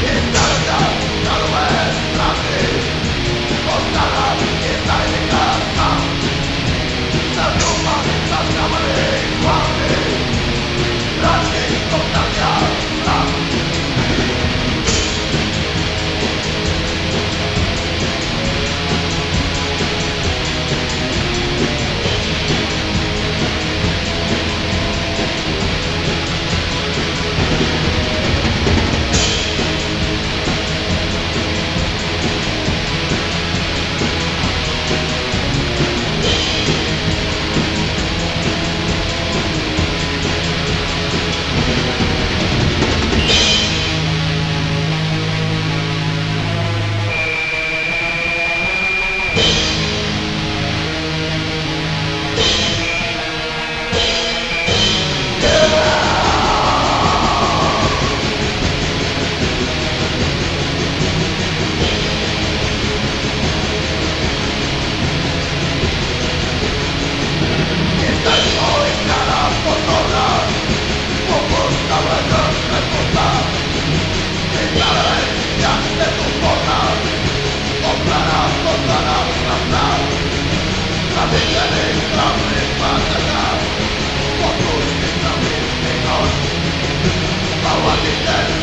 It's Power be dead.